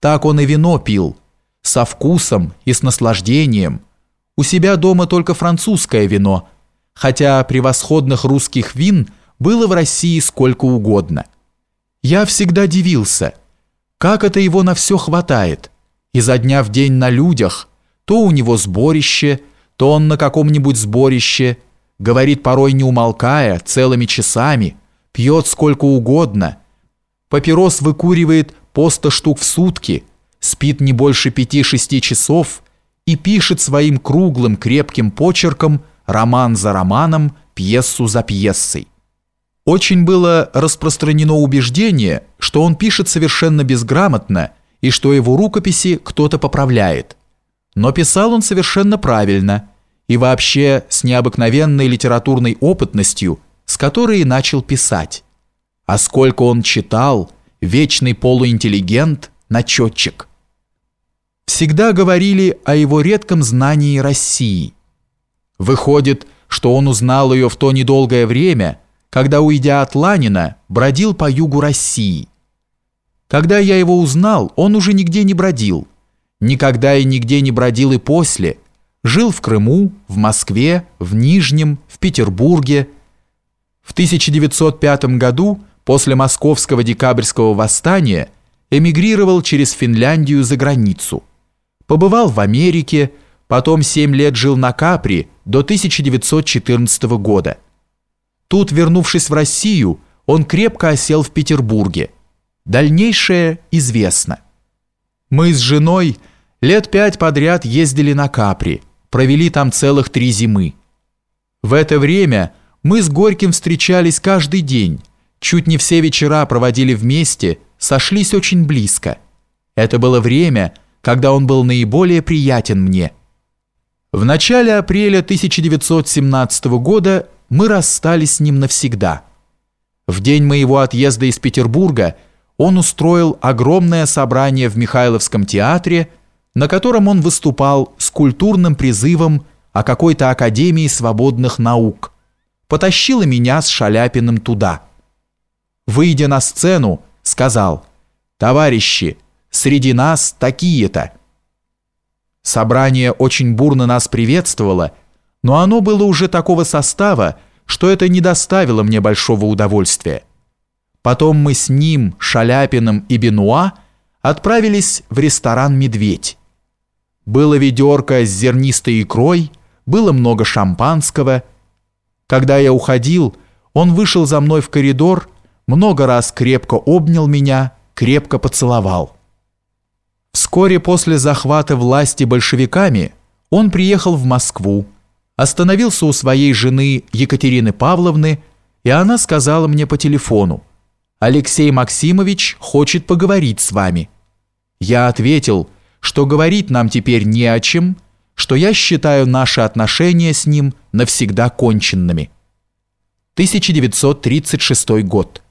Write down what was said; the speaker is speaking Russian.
Так он и вино пил, со вкусом и с наслаждением. У себя дома только французское вино, хотя превосходных русских вин было в России сколько угодно. Я всегда дивился, как это его на все хватает, изо дня в день на людях, то у него сборище, то он на каком-нибудь сборище, говорит порой не умолкая, целыми часами, пьет сколько угодно, папирос выкуривает по 100 штук в сутки, спит не больше 5-6 часов и пишет своим круглым крепким почерком роман за романом, пьесу за пьесой. Очень было распространено убеждение, что он пишет совершенно безграмотно и что его рукописи кто-то поправляет. Но писал он совершенно правильно и вообще с необыкновенной литературной опытностью, с которой и начал писать. А сколько он читал, вечный полуинтеллигент, начетчик. Всегда говорили о его редком знании России. Выходит, что он узнал ее в то недолгое время, когда, уйдя от Ланина, бродил по югу России. Когда я его узнал, он уже нигде не бродил. Никогда и нигде не бродил и после. Жил в Крыму, в Москве, в Нижнем, в Петербурге. В 1905 году после московского декабрьского восстания эмигрировал через Финляндию за границу. Побывал в Америке, потом 7 лет жил на Капри до 1914 года. Тут, вернувшись в Россию, он крепко осел в Петербурге. Дальнейшее известно. Мы с женой лет пять подряд ездили на Капри, провели там целых три зимы. В это время мы с Горьким встречались каждый день, Чуть не все вечера проводили вместе, сошлись очень близко. Это было время, когда он был наиболее приятен мне. В начале апреля 1917 года мы расстались с ним навсегда. В день моего отъезда из Петербурга он устроил огромное собрание в Михайловском театре, на котором он выступал с культурным призывом о какой-то Академии свободных наук. Потащила меня с Шаляпиным туда выйдя на сцену, сказал «Товарищи, среди нас такие-то». Собрание очень бурно нас приветствовало, но оно было уже такого состава, что это не доставило мне большого удовольствия. Потом мы с ним, Шаляпиным и Бенуа отправились в ресторан «Медведь». Было ведерко с зернистой икрой, было много шампанского. Когда я уходил, он вышел за мной в коридор много раз крепко обнял меня, крепко поцеловал. Вскоре после захвата власти большевиками он приехал в Москву, остановился у своей жены Екатерины Павловны, и она сказала мне по телефону, «Алексей Максимович хочет поговорить с вами». Я ответил, что говорить нам теперь не о чем, что я считаю наши отношения с ним навсегда конченными. 1936 год.